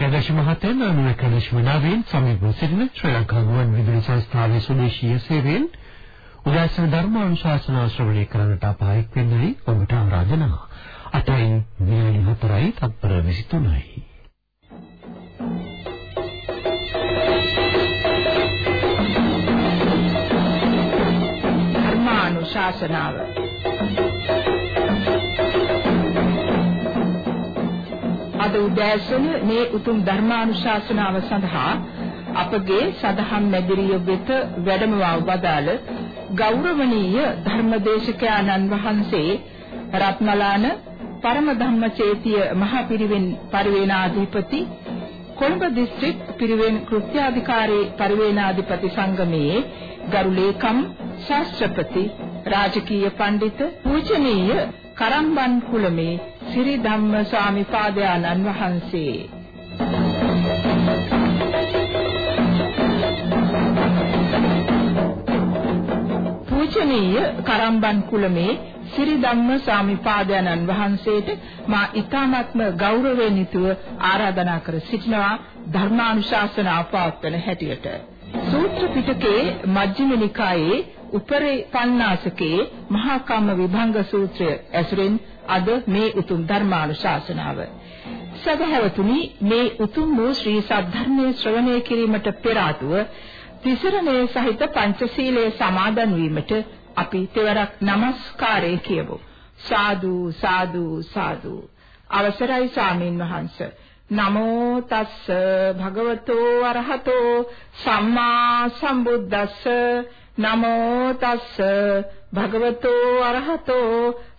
91.7 91.9 සමීප සිටින ශ්‍රී ලංකා ගුවන් විදුලි සංස්ථාවේ සුදේශීය සේවයෙන් උදෑසන ධර්මානුශාසනා ශ්‍රවණය කරන්නට අපහායක් වෙන්නයි ඔබට ආරාධනා. 8යි විනාඩි 4යි තත්පර 23යි. ධර්මානුශාසනාව අද උදෑසන මේ උතුම් ධර්මානුශාසනාව සඳහා අපගේ සදහම් මැදිරිය වෙත වැඩමවා වදාළ ගෞරවනීය ධර්මදේශකයන්න් වහන්සේ රත්මලාන පරම ධම්මචේතිය මහපිරිවෙන් පරිවේනාධිපති කොළඹ දිස්ත්‍රික් පිරිවෙන් කෘත්‍යාධිකාරී පරිවේනාධිපති සංගමයේ ගරු ලේකම් ශාස්ත්‍රපති රාජකීය පඬිත පූජනීය කරම්බන් කුලමේ සිරි ධම්ම ස්වාමි පාදයන්න් වහන්සේ පූජනීය කරම්බන් කුලමේ සිරි ධම්ම ස්වාමි පාදයන්න් වහන්සේට මා ඊ타ත්ම ගෞරවයෙන් යුතුව ආරාධනා කර සිටිනවා ධර්මානුශාසනා පවත්වන හැටියට. සූත්‍ර පිටකේ මජ්ක්‍ධිම නිකායේ උපරේ පඤ්ඤාසකේ මහා කම්ම විභංග සූත්‍රය ඇසුරෙන් අද මේ උතුම් ධර්මානුශාසනාව. සදහැවතුනි මේ උතුම් වූ ශ්‍රී සද්ධර්මයේ ශ්‍රවණය කිරීමට පෙර ආතුව තිසරණයේ සහිත පංචශීලයේ සමාදන් වීමට අපි තෙවරක් নমස්කාරය කියමු. සාදු සාදු සාදු. අවසරයි සාමින් වහන්සේ. නමෝ තස්ස භගවතෝ අරහතෝ සම්මා සම්බුද්දස්ස. නමෝ තස්ස භගවතෝ අරහතෝ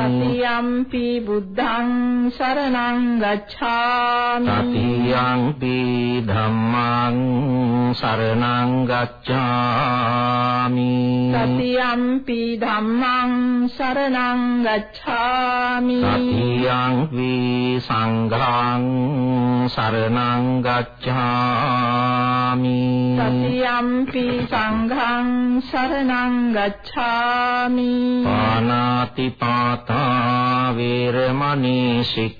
තතියං පි බුද්ධං සරණං ගච්ඡාමි. තතියං පි ධම්මං සරණං ගච්ඡාමි. තතියං පි ධම්මං සරණං ගච්ඡාමි. තතියං පි සංඝං සරණං ගච්ඡාමි. තතියම්පි සංඝං සරණං ගච්ඡාමි. පානාති පාතා වේරමණී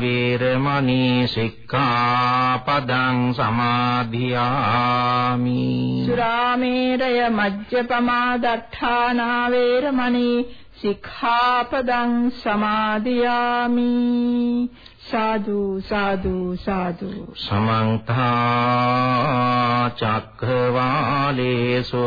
වේරමණී සික්ඛාපදං සමාදියාමි සුරාමේරය මජ්ජපමා දත්තානා වේරමණී සික්ඛාපදං සමාදියාමි සාදු සාදු සාදු සමන්ත චක්ඛවාලේසු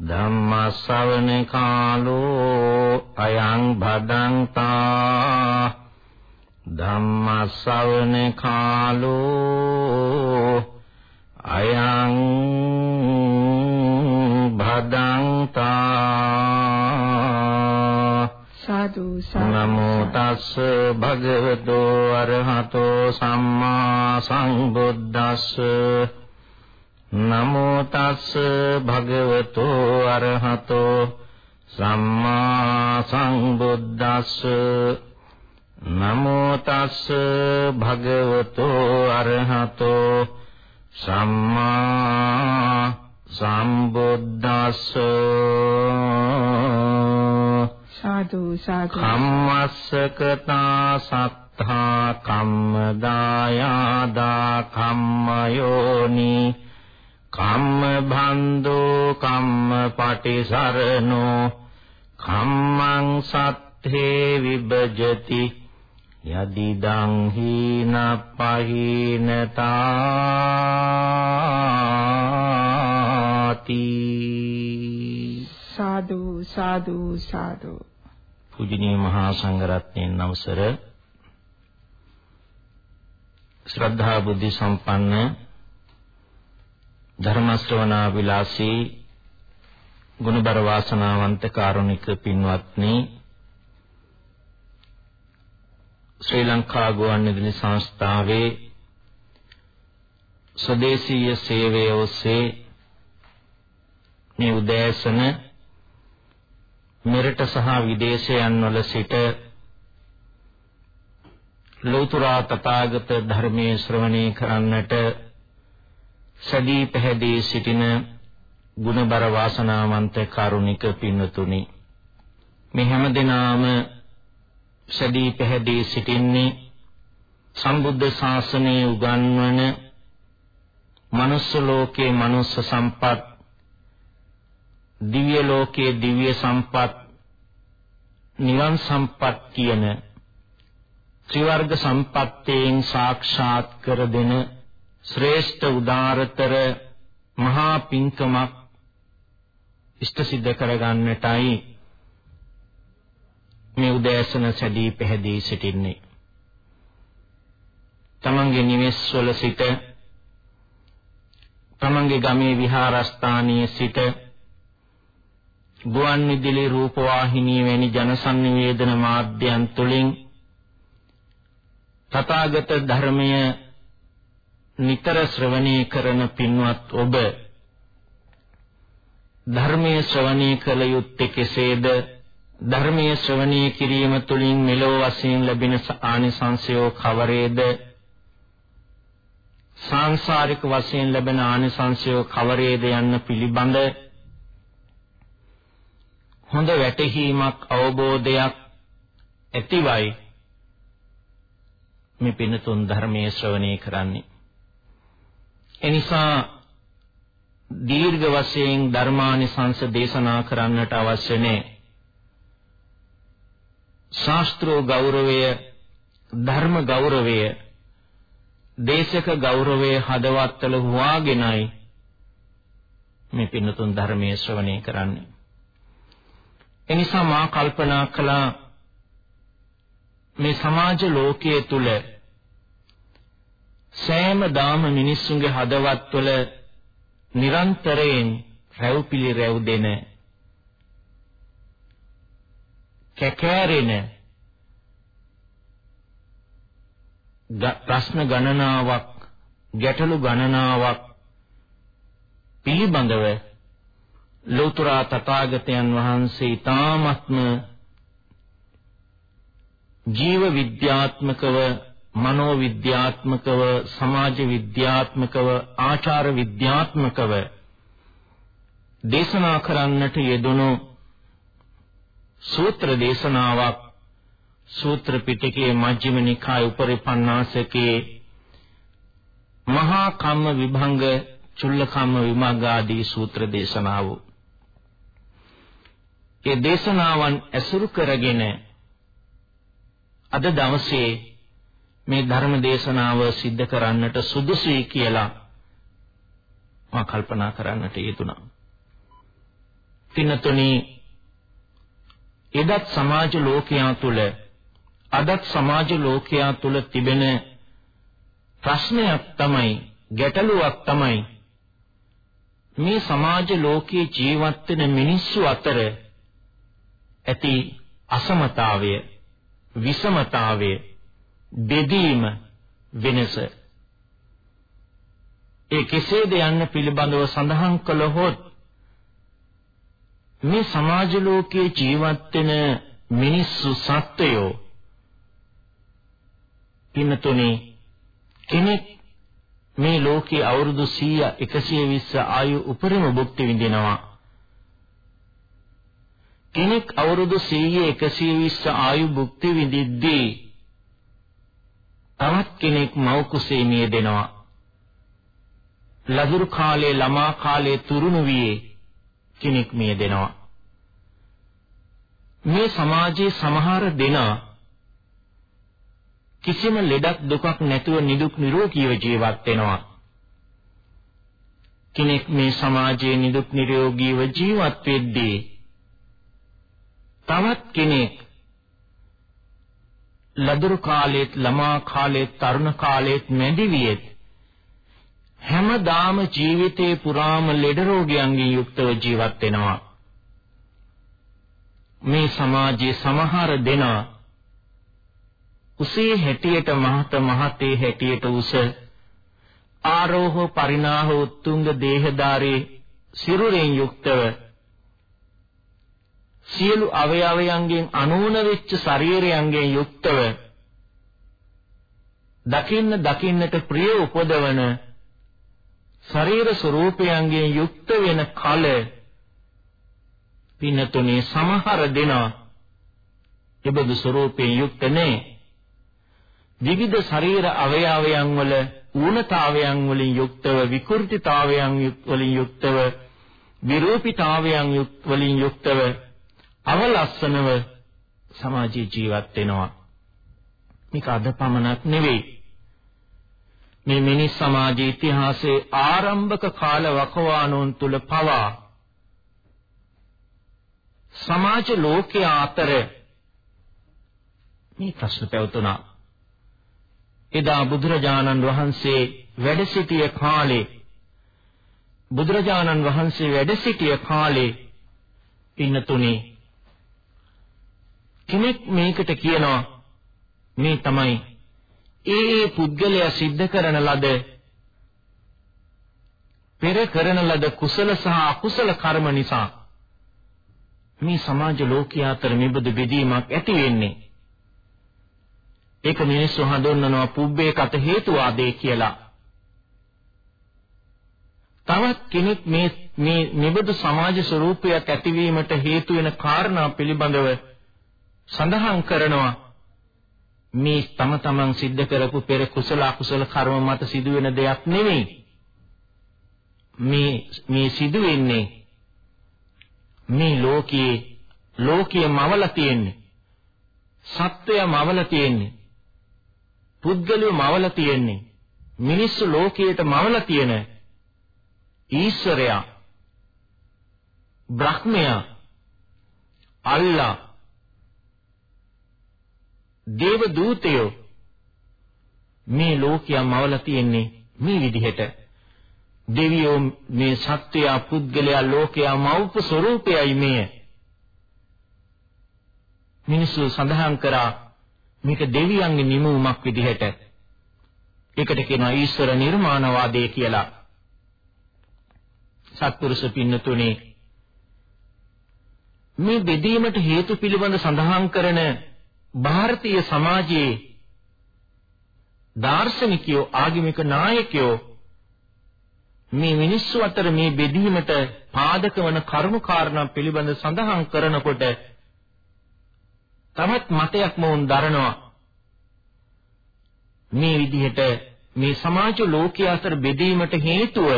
ධම්ම ශ්‍රවණ කාලෝ අයං භදංතා ධම්ම ශ්‍රවණ කාලෝ අයං භදංතා සාදු. නමෝ තස්ස භගවතෝ අරහතෝ සම්මා සම්බුද්දස්ස නමෝ තස්ස භගවතෝ අරහතෝ සම්මා සම්බුද්දස්ස. නමෝ තස්ස භගවතෝ අරහතෝ සම්මා සම්බුද්දස්ස. සාදු සාදු. කම්මස්සකතා සත්තා කම්මදායාදා කම්මයෝනි කම්ම බන්දෝ කම්ම පටිසරණෝ කම්මං සත්ථේ විභජති යදිදං හීන පහිනතාති සාදු සාදු සාදු. පූජනීය මහා සංඝරත්නයන් අවසර. ශ්‍රද්ධා බුද්ධ සම්පන්න ධර්ම ශ්‍රවණා විලාසී ගුණබර වාසනාවන්ත කාරුණික පින්වත්නි ශ්‍රී ලංකා ගුවන්විදුලි සංස්ථාවේ ස්වදේශීය සේවය ඔස්සේ මේ උදෑසන මෙරට සහ විදේශයන් වල සිට ලෝතර තථාගත ධර්මයේ ශ්‍රවණය කරන්නට සදී පැහැදී සිටින ගුණබර වාසනාවන්ත කාරුණික පින්වතුනි මේ හැම දිනාම සදී පැහැදී සිටින්නේ සම්බුද්ධ ශාසනයේ උගන්වන මනුස්ස ලෝකයේ මනුස්ස සම්පත් දිව්‍ය ලෝකයේ දිව්‍ය සම්පත් නිවන් සම්පත් කියන ත්‍රිවර්ග සම්පත්තයෙන් සාක්ෂාත් කර දෙන ශ්‍රේෂ්ඨ උදාරතර මහා පින්කමක් ඉෂ්ට සිද්ධ කරගන්නටයි මේ උදෑසන සැදී පැහැදී සිටින්නේ. තමන්ගේ නිවෙස්වල සිට තමන්ගේ ගමේ විහාරස්ථානයේ සිට ගුවන් විදුලි රූපවාහිනී වැනි ජනසන්නිවේදන මාධ්‍යයන් තුලින් තථාගත ධර්මය නිතර ශ්‍රවණය කරන පින්වත් ඔබ ධර්මයේ ශ්‍රවණය කළ යුත්තේ කෙසේද? ධර්මයේ ශ්‍රවණය කිරීම තුළින් මෙලොව වශයෙන් ලැබෙන ආනිසංසය කවරේද? සාංශාරික වශයෙන් ලැබෙන ආනිසංසය කවරේද යන්න පිළිබඳ හොඳ වැටහීමක් අවබෝධයක් ඇතිවයි මේ පින්තුන් ධර්මයේ ශ්‍රවණය කරන්නේ. එනිසා දීර්ඝ වශයෙන් ධර්මානිසංස දේශනා කරන්නට අවශ්‍ය නැහැ. ශාස්ත්‍රෝ ගෞරවය ධර්ම ගෞරවය දේශක ගෞරවය හදවත්වල හුවාගෙනයි මේ පින්තුන් ධර්මයේ ශ්‍රවණය කරන්නේ. එනිසා මා කල්පනා කළා මේ සමාජ ලෝකයේ තුල සෑම දාම මිනිස්සුන්ගේ හදවත්වල නිරන්තරයෙන් රැව්පිලි රැව් දෙන කැකෑරෙන ප්‍රශ්න ගණනාවක් ගැටලු ගණනාවක් පිළිබඳව ලෝතර තථාගතයන් වහන්සේ ඊ타ත්ම ජීව විද්‍යාත්මකව මනෝ විද්‍යාත්මකව සමාජ විද්‍යාත්මකව ආචාර විද්‍යාත්මකව දේශනා කරන්නට යෙදුණු සූත්‍ර දේශනාවක් සූත්‍ර පිටකයේ මජ්ක්‍ධිම නිකාය උපරිපන්නාසකේ මහා කම්ම විභංග චුල්ල කම්ම විමග්ග ආදී සූත්‍ර දේශනාව. ඒ දේශනාවන් ඇසුරු කරගෙන අද දවසේ මේ ධර්ම දේශනාව සිද්ධ කරන්නට සුදුසුයි කියලා මා කල්පනා කරන්නට යෙදුණා. පින්නතුනි එදත් සමාජ ලෝකයා තුල අදත් සමාජ ලෝකයා තුල තිබෙන ප්‍රශ්නයක් තමයි ගැටලුවක් තමයි මේ සමාජ ලෝකයේ ජීවත් වෙන මිනිස්සු අතර ඇති අසමතාවය විෂමතාවය බෙදීම වෙනස. ඒ කෙසේද යන්න පිළිබඳව සඳහන් කළහොත් මේ සමාජ ලෝකයේ ජීවත් වෙන මිනිස්සු සත්වයෝ පින්නතුනේ කෙනෙක් මේ ලෝකයේ අවුරුදු 100 120 ආයු උපරිම භුක්ති විඳිනවා. කෙනෙක් අවුරුදු 100 120 ආයු භුක්ති විඳිද්දී තවත් කෙනෙක් මව් කුසේ මියදෙනවා ලදරු කාලේ ළමා කාලේ තුරුණු වියේ කෙනෙක් මියදෙනවා මේ සමාජයේ සමහර දෙනා කිසිම ලෙඩක් දුකක් නැතුව නිදුක් නිරෝගීව ජීවත් වෙනවා. කෙනෙක් මේ සමාජයේ නිදුක් නිරෝගීව ජීවත් වෙද්දී තවත් කෙනෙක් ලදරු කාලෙත් ළමා කාලෙත් තරුණ කාලෙත් මැදි වියෙත් හැමදාම ජීවිතේ පුරාම ලෙඩ රෝගයන්ගෙන් යුක්තව ජීවත් වෙනවා. මේ සමාජයේ සමහර දෙනා උසේ හැටියට මහත මහතේ හැටියට උස ආරෝහ පරිණාහ උත්තුංග දේහධාරී සිරුරෙන් යුක්තව සියලු අවයවයන්ගෙන් අනූන වෙච්ච ශරීරයන්ගෙන් යුක්තව දකින්න දකින්නට ප්‍රිය උපදවන ශරීර ස්වરૂපයන්ගෙන් යුක්ත වෙන කල පින්නතුනේ සමහර දෙනා එබඳු ස්වરૂපයෙන් යුක්ත නැහැ විවිධ ශරීර අවයවයන් වල ඌනතාවයන් වලින් යුක්තව විකෘතිතාවයන් වලින් යුක්තව විරූපීතාවයන් වලින් යුක්තව අවලස්සනව සමාජයේ ජීවත් වෙනවා. මේක අද පමණක් නෙවෙයි. මේ මිනිස් සමාජ ඉතිහාසයේ ආරම්භක කාල වකවානුන් තුල පවා සමාජ ලෝකයේ අතර මේ ප්‍රශ්න පැවතුණා. එදා බුදුරජාණන් වහන්සේ වැඩ සිටිය කාලේ බුදුරජාණන් වහන්සේ වැඩ සිටිය කාලේ පින්නතුනේ කෙනෙක් මේකට කියනවා මේ තමයි ඒ ඒ පුද්ගලයා සිද්ධ කරන ලද පෙර කරන ලද කුසල සහ අකුසල කර්ම නිසා මේ සමාජ ලෝකයා අතර මෙබඳු බෙදීමක් ඇති වෙන්නේ ඒක මිනිස්සු හඳුන්වනවා පුබ්බේ කත හේතුවාදේ කියලා. තවත් කෙනෙක් මේ මේ නිබඳු සමාජ ස්වરૂපයක් ඇතිවීමට හේතු වෙන කාරණා පිළිබඳව සඳහන් කරනවා මේ තම තමන් සිද්ධ කරපු පෙර කුසල අකුසල කර්ම මත සිදුවෙන දෙයක් නෙවෙයි මේ මේ සිදුවෙන්නේ මේ ලෝකයේ ලෝකයේ මවලා තියෙන්නේ සත්‍යය මවලා තියෙන්නේ පුද්ගලයෝ මවලා තියෙන්නේ මිනිස්සු ලෝකයට මවලා තියෙන ඊශ්වරයා බ්‍රහ්මයා අල්ලා දේව දූතයෝ මේ ලෝකයා මවලා තියෙන්නේ මේ විදිහට. දෙවියෝ මේ සත්‍යය පුද්ගලයා ලෝකයා මවපු ස්වરૂපයයි මේ මිනිස්සු සඳහන් කරා මේක දෙවියන්ගේ නිමවුමක් විදිහට. ඒකට කියනවා ඊශ්වර නිර්මාණවාදය කියලා. සත්පුරුෂ පින්නතුනේ මේ බෙදීමට හේතු පිළිබඳ සඳහන් කරන ಭಾರತೀಯ සමාජයේ දාර්ශනිකයෝ ආගමික නායකයෝ මේ මිනිස්සු අතර මේ බෙදීමට පාදක වන කරුණු කාරණා පිළිබඳ සඳහන් කරනකොට තමත් මතයක් මොවුන් දරනවා මේ විදිහට මේ සමාජ ලෝකයේ අතර බෙදීමට හේතුව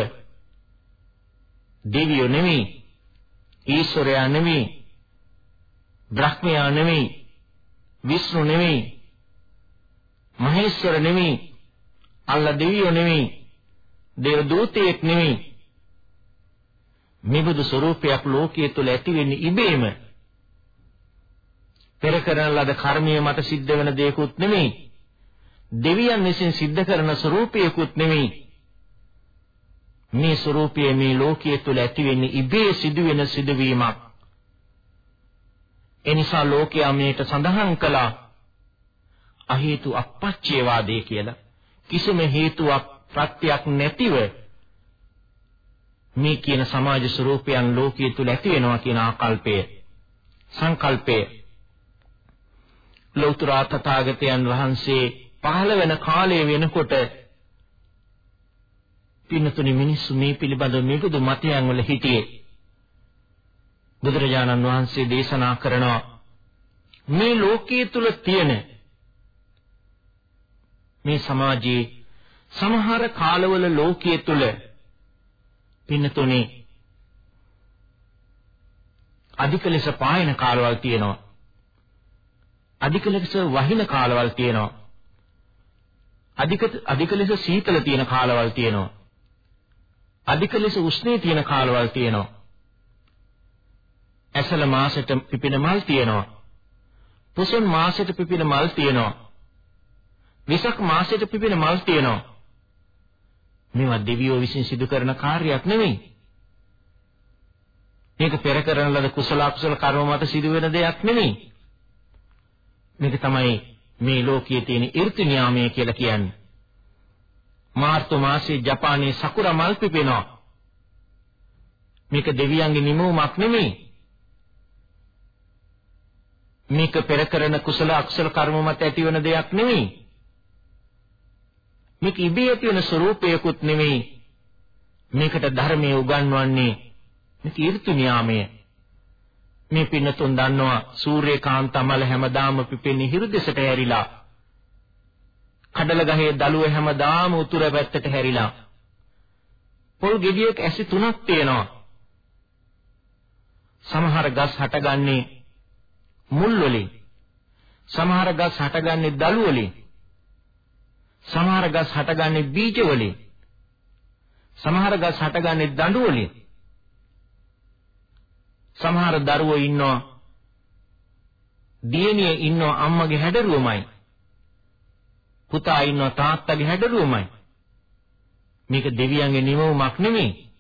දෙවියෝ නෙමෙයි ඊශ්වරයා නෙමෙයි බ්‍රහ්මයා නෙමෙයි විෂ්ණු නෙමෙයි. මහේශ්වර නෙමෙයි. අල්ලා දෙවියෝ නෙමෙයි. දේව දූතයෙක් නෙමෙයි. මෙබඳු ස්වરૂපයක් ලෝකයේ තුල ඇති වෙන්නේ ඉබේම. පෙර කරන ලද කර්මයේ මත සිද්ධ වෙන දේකුත් නෙමෙයි. දෙවියන් විසින් සිද්ධ කරන ස්වરૂපයකුත් නෙමෙයි. මේ ස්වરૂපය මේ ලෝකයේ තුල ඇති වෙන්නේ ඉබේ සිදුවෙන සිදුවීමක්. එනිසා ලෝකයා මේට සඳහන් කළා අහේතු අපච්චේවාදේ කියලා. කිසිම හේතුවක් ප්‍රත්‍යක් නැතිව මේ කියන සමාජ ස්වરૂපයන් ලෝකයේ තුල ඇති වෙනවා කියන ආකල්පය සංකල්පය. ලෞතර තථාගතයන් වහන්සේ පහළ වෙන කාලය වෙනකොට පින්නතුනි මිනිස්සු මේ පිළිබඳව මේකද මතයන් වල හිටියේ. බුදුරජාණන් වහන්සේ දේශනා කරනවා. මේ ලෝකයේ තුල තියෙන මේ සමාජයේ සමහර කාලවල ලෝකයේ තුල පින්නතුනේ අධික ලෙස පායන කාලවල් තියෙනවා. අධික ලෙස වහින කාලවල් තියෙනවා. අධික අධික ලෙස සීතල තියෙන කාලවල් තියෙනවා. අධික ලෙස උෂ්ණේ තියෙන කාලවල් තියෙනවා. ඇසල මාසෙට පිපෙන මල් තියෙනවා. පුසොන් මාසෙට පිපෙන මල් තියෙනවා. විසක් මාසෙට පිපෙන මල් තියෙනවා. මේවා දෙවියෝ විසින් සිදු කරන කාර්යයක් නෙමෙයි. මේක පෙර කරන ලද කුසල අකුසල කර්ම මත සිදුවෙන දෙයක් නෙමෙයි. මේක තමයි මේ ලෝකයේ තියෙන ඍතු න්යාමය කියලා කියන්නේ. මාර්තු මාසයේ ජපානයේ සකුරා මල් පිපෙනවා. මේක දෙවියන්ගේ නිමවුමක් නෙමෙයි. මේක පෙර කරන කුසල අකුසල කර්ම මත ඇතිවන දෙයක් නෙමෙයි. මේක ඉබේ ඇති වෙන ස්වરૂපයකුත් නෙමෙයි. මේකට ධර්මයේ උගන්වන්නේ මේක ඍතු න්යාමය. මේ පින්නතුන් දන්නවා සූර්යකාන්ත මල හැමදාම පිපෙන්නේ හිරු දෙසට හැරිලා. කඩල ගහේ දළුව හැමදාම උතුර පැත්තට හැරිලා. පොල් ගෙඩියක ඇසි තුනක් තියෙනවා. සමහර ගස් හටගන්නේ මුල් වලින්. සමහර ගස් හටගන්නේ දළු වලින්. සමහර ගස් හටගන්නේ බීජ වලින්. සමහර ගස් හටගන්නේ දඬු වලින්. සමහර දරුවෝ ඉන්නවා දියණිය ඉන්නවා අම්මගේ හැඩරුවමයි. පුතා ඉන්නවා තාත්තගේ හැඩරුවමයි. මේක දෙවියන්ගේ නිමවුමක් නෙමෙයි.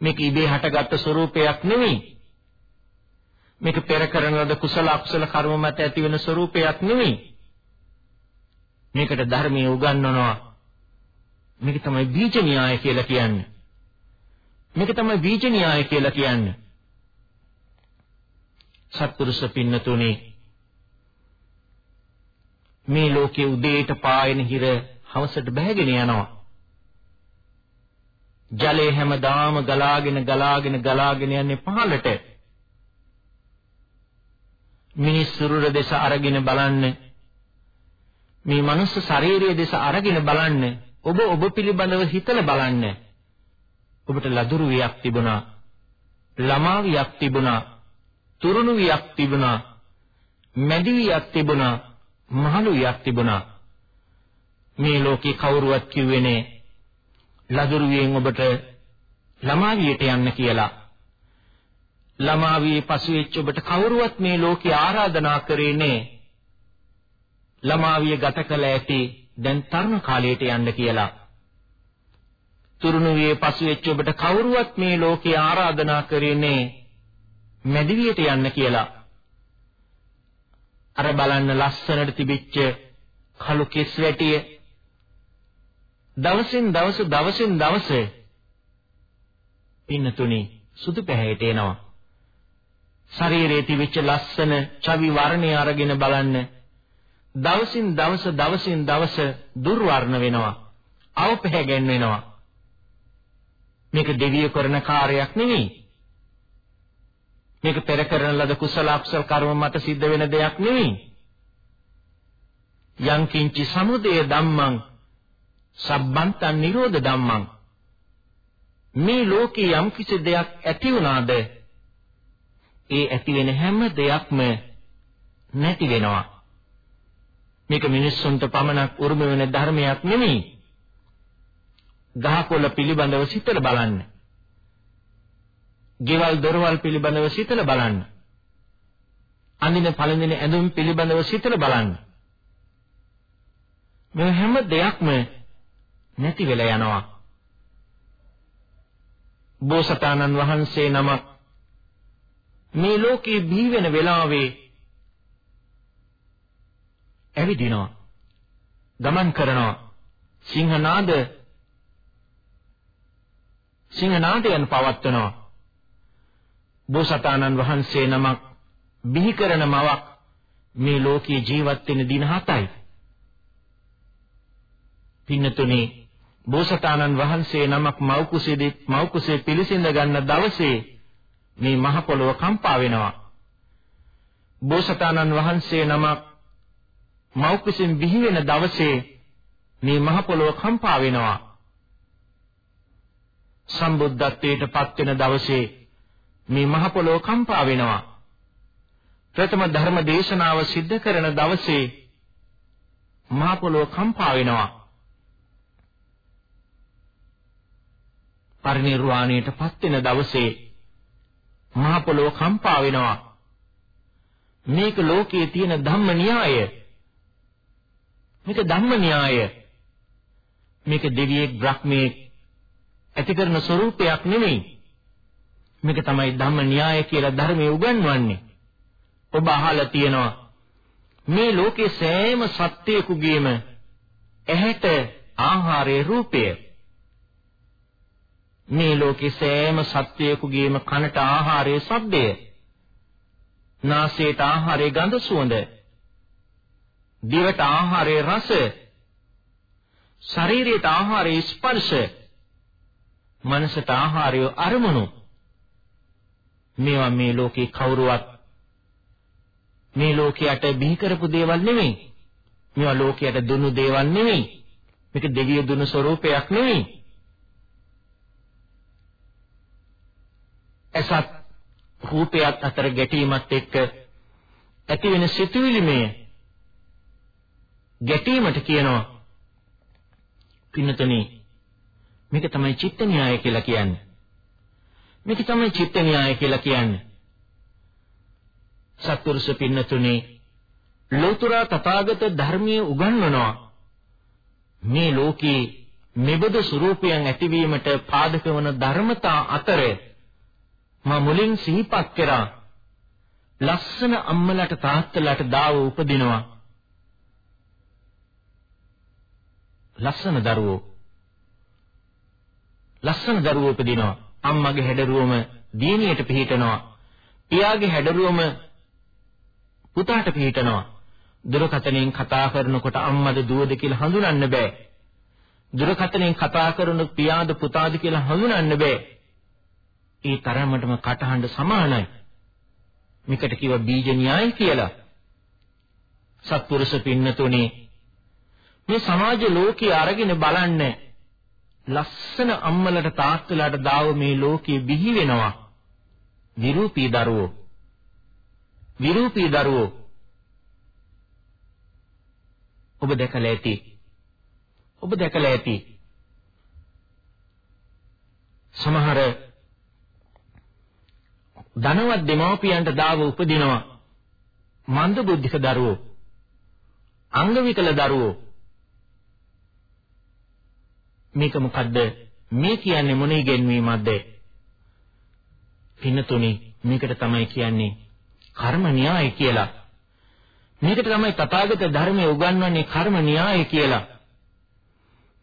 මේක ඉබේ හටගත්තු ස්වરૂපයක් නෙමෙයි. මේක පෙර කරන ලද කුසල අකුසල කර්ම මත ඇති වෙන ස්වરૂපයක් නෙමෙයි. මේකට ධර්මයේ උගන්වනවා. මේක තමයි බීජ න්‍යාය කියලා කියන්නේ. මේක තමයි බීජ න්‍යාය කියලා කියන්නේ. සත්පුරුෂ පින්නතුනේ මේ ලෝකයේ උදේට පායන හිර හවසට බැහැගෙන යනවා. ජලය හැමදාම ගලාගෙන ගලාගෙන ගලාගෙන යන්නේ පහළට. මිනිස් සුරුර දෙස අරගෙන බලන්න. මේ මනුස්ස ශරීරයේ දෙස අරගෙන බලන්න. ඔබ ඔබ පිළිබඳව හිතලා බලන්න. ඔබට ලදරු වියක් තිබුණා. ළමා වියක් තිබුණා. තුරුණු වියක් තිබුණා. මැදි වියක් තිබුණා. මහලු වියක් තිබුණා. මේ ලෝකේ කවුරුවත් කිව්වේ නෑ. ලදරු වියෙන් ඔබට ළමා වියට යන්න කියලා. ළමා වී පසු වෙච්ච ඔබට කවුරුවත් මේ ලෝකේ ආරාධනා කරේ නෑ. ළමා විය ගත කළ ඇති දැන් තරුණ කාලයට යන්න කියලා. තුරුණු වියේ පසු වෙච්ච ඔබට කවුරුවත් මේ ලෝකේ ආරාධනා කරේ නෑ. මැදිවියට යන්න කියලා. අර බලන්න ලස්සනට තිබිච්ච කළු කෙස් වැටිය දවසින් දවස දවසින් දවස පින්නතුනි සුදු පැහැයට එනවා ශරීරයේ තිබිච්ච ලස්සන චවි වර්ණය අරගෙන බලන්න. දවසින් දවස දවසින් දවස දුර්වර්ණ වෙනවා. අවපැහැගෙන වෙනවා. මේක දෙවිය කරන කාර්යයක් නෙවෙයි මේක පෙර කරන ලද කුසල අකුසල කර්ම මත සිද්ධ වෙන දෙයක් නෙවෙයි යං කිංචි සමුදය ධම්මං සබ්බන්තං නිරෝධ ධම්මං. මේ ලෝකේ යම් කිසි දෙයක් ඇති වුණාද ඒ ඇති වෙන හැම දෙයක්ම නැති වෙනවා. මේක මිනිස්සුන්ට පමණක් උරුම වෙන ධර්මයක් නෙමෙයි. ගහකොළ පිළිබඳව සිතලා බලන්න. ගෙවල් දොරවල් පිළිබඳව සිතලා බලන්න. අඳින පළඳින ඇඳුම් පිළිබඳව සිතලා බලන්න. මේ හැම දෙයක්ම නැති වෙලා යනවා. බෝසතාණන් වහන්සේ නමක් මේ ලෝකේ බිහි වෙන වෙලාවේ ඇවිදිනවා ගමන් කරනවා. සිංහනාද සිංහනාදයන් පවත්වනවා. බෝසතාණන් වහන්සේ නමක් බිහි කරන මවක් මේ ලෝකයේ ජීවත් වෙන දින 7යි පින්නතුනේ බෝසතාණන් වහන්සේ නමක් මව් කුසේදී මව් කුසේ පිළිසිඳ ගන්න දවසේ මේ මහ පොළොව කම්පා වෙනවා. බෝසතාණන් වහන්සේ නමක් මෞකසින් බිහි වෙන දවසේ මේ මහ පොළොව කම්පා වෙනවා. සම්බුද්ධත්වයට පත් වෙන දවසේ මේ මහ පොළොව කම්පා වෙනවා. ප්‍රථම ධර්ම දේශනාව සිද්ධ කරන දවසේ මහ පොළොව කම්පා වෙනවා. පරිණිරවාණයට පත් වෙන දවසේ මහ පොළොව කම්පා වෙනවා. මේක ලෝකයේ තියෙන ධම්ම න්‍යාය. මේක ධම්ම න්‍යාය. මේක දෙවියෙක් බ්‍රහ්මයේ ඇති කරන ස්වરૂපයක් නෙමෙයි. මේක තමයි ධම්ම න්‍යාය කියලා ධර්මයේ උගන්වන්නේ. ඔබ අහලා තියෙනවා මේ ලෝකේ සෑම සත්‍යයකගේම ඇහැට ආහාරයේ රූපය මේ ලෝකේ සෑම සත්වයකගේම කනට ආහාරයේ ශබ්දය නාසයට ආහාරයේ ගඳ සුවඳ දිවට ආහාරයේ රස ශරීරයට ආහාරයේ ස්පර්ශ මනසට ආහාරයේ අරමුණු. මේවා මේ ලෝකේ කවුරුවත් මේ ලෝකයට බිහි කරපු දේවල් නෙමෙයි. මේවා ලෝකයට දුන්නු දේවල් නෙමෙයි. මේක දෙවිය දුන්නු ස්වરૂපයක් නෙමෙයි. ඇසත් රූපයත් අතර ගැටීමත් එක්ක ඇති වෙන සිතුවිලිමය ගැටීමට කියනවා. පින්නතනි මේක තමයි චිත්ත න්‍යාය කියලා කියන්නේ. මේක තමයි චිත්ත න්‍යාය කියලා කියන්නේ. සත්පුරුෂ පින්නතුනි ලෝතුරා තථාගත ධර්මයේ උගන්වනවා. මේ ලෝකේ මෙබඳු ස්වરૂපයන් ඇතිවීමට පාදක වන ධර්මතා අතරේ මා මුලින් සිහිපත් කරා. ලස්සන අම්මලට තාත්තලට දාව උපදිනවා. ලස්සන දරුවෝ. ලස්සන දරුවෝ උපදිනවා. අම්මගේ හැඩරුවම දියණියට පිහිටනවා. පියාගේ හැඩරුවම පුතාට පිහිටනවා. දුරකථනයෙන් කතා කරනකොට අම්මද දුවද කියලා හඳුනන්න බෑ. දුරකථනයෙන් කතා කරන පියාද පුතාද කියලා හඳුනන්න බෑ. ඒ තරමටම කටහඬ සමානයි. මේකට කිව්ව බීජ න්‍යාය කියලා. සත්පුරුෂ පින්නතුනේ මේ සමාජ ලෝකයේ අරගෙන බලන්න ලස්සන අම්මලට තාත්තලාට දාව මේ ලෝකයේ බිහි වෙනවා. විරූපී දරුවෝ. විරූපී දරුවෝ. ඔබ දැකලා ඇති. ඔබ දැකලා ඇති. සමහර ධනවත් දෙමාපියන්ට දාව උපදිනවා. මන්ද බුද්ධික දරුවෝ. අංග විකල දරුවෝ. මේක මොකද්ද? මේ කියන්නේ මොන ඉගෙනීමක්ද පින්නතුනි මේකට තමයි කියන්නේ කර්ම න්‍යාය කියලා. මේකට තමයි තථාගත ධර්මයේ උගන්වන්නේ කර්ම න්‍යාය කියලා.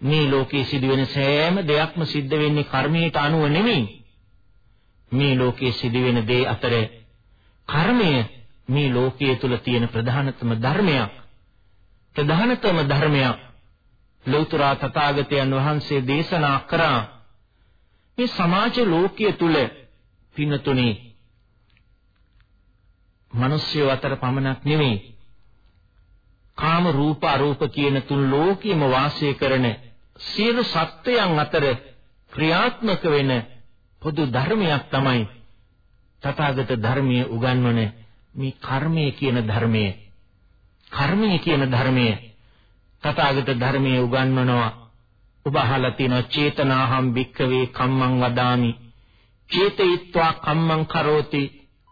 මේ ලෝකයේ සිදුවෙන සෑම දෙයක්ම සිද්ධ වෙන්නේ කර්මයට අනුව නෙමෙයි. මේ ලෝකයේ සිදුවෙන දේ අතර කර්මය මේ ලෝකයේ තුල තියෙන ප්‍රධානතම ධර්මයක්. ප්‍රධානතම ධර්මයක්. ලෞතර තථාගතයන් වහන්සේ දේශනා කරා මේ සමාජ ලෝකයේ තුල පින්නතුනේ මිනිස්යෝ අතර පමණක් නෙමෙයි කාම රූප අරූප කියන තුන් ලෝකෙම වාසය කරන සියලු සත්වයන් අතර ක්‍රියාත්මක වෙන පොදු ධර්මයක් තමයි තථාගත ධර්මයේ උගන්වන මේ කර්මය කියන ධර්මය. කර්මය කියන ධර්මය තථාගත ධර්මයේ උගන්වනවා. ඔබ අහලා තියෙනවා චේතනාහම් භික්කවේ කම්මං වදාමි. චේතයිත්වා කම්මං කරෝති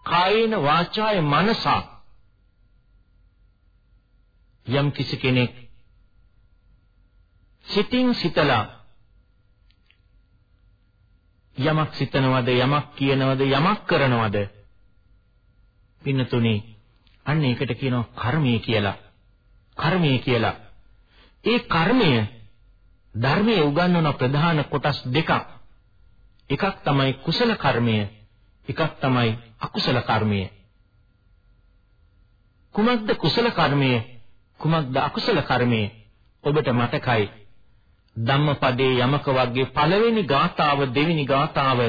කායේන වාචාය මනසා යම් කිසි කෙනෙක් සිතින් සිතලා යමක් සිතනවද යමක් කියනවද යමක් කරනවද? පින්නතුනි අන්න ඒකට කියනවා කර්මය කියලා. කර්මය කියලා. ඒ කර්මය ධර්මයේ උගන්වන ප්‍රධාන කොටස් දෙකක්. එකක් තමයි කුසල කර්මය එකක් තමයි අකුසල කර්මය. කුමක්ද කුසල කර්මය? කුමක්ද අකුසල කර්මය? ඔබට මතකයි. ධම්මපදයේ යමක වර්ගයේ පළවෙනි ගාථාව දෙවෙනි ගාථාව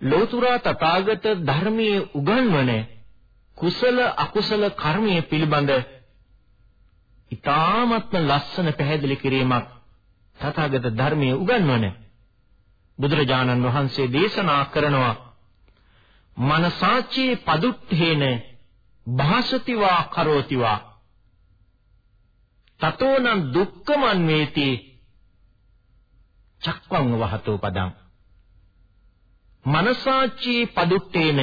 ලෝතුරා තථාගත ධර්මයේ උගන්වන කුසල අකුසල කර්මයේ පිළිබඳ ඊ타මත්ම ලස්සන පැහැදිලි කිරීමක් තථාගත ධර්මයේ උගන්වන බුදුරජාණන් වහන්සේ දේශනා කරනවා. මනසාචේ පදුට්ඨේන භාසතිවා කරෝතිවා තතෝනම් දුක්ඛමන් වේති. චක්වං වහතෝ පදං. මනසාචී පදුට්ටේන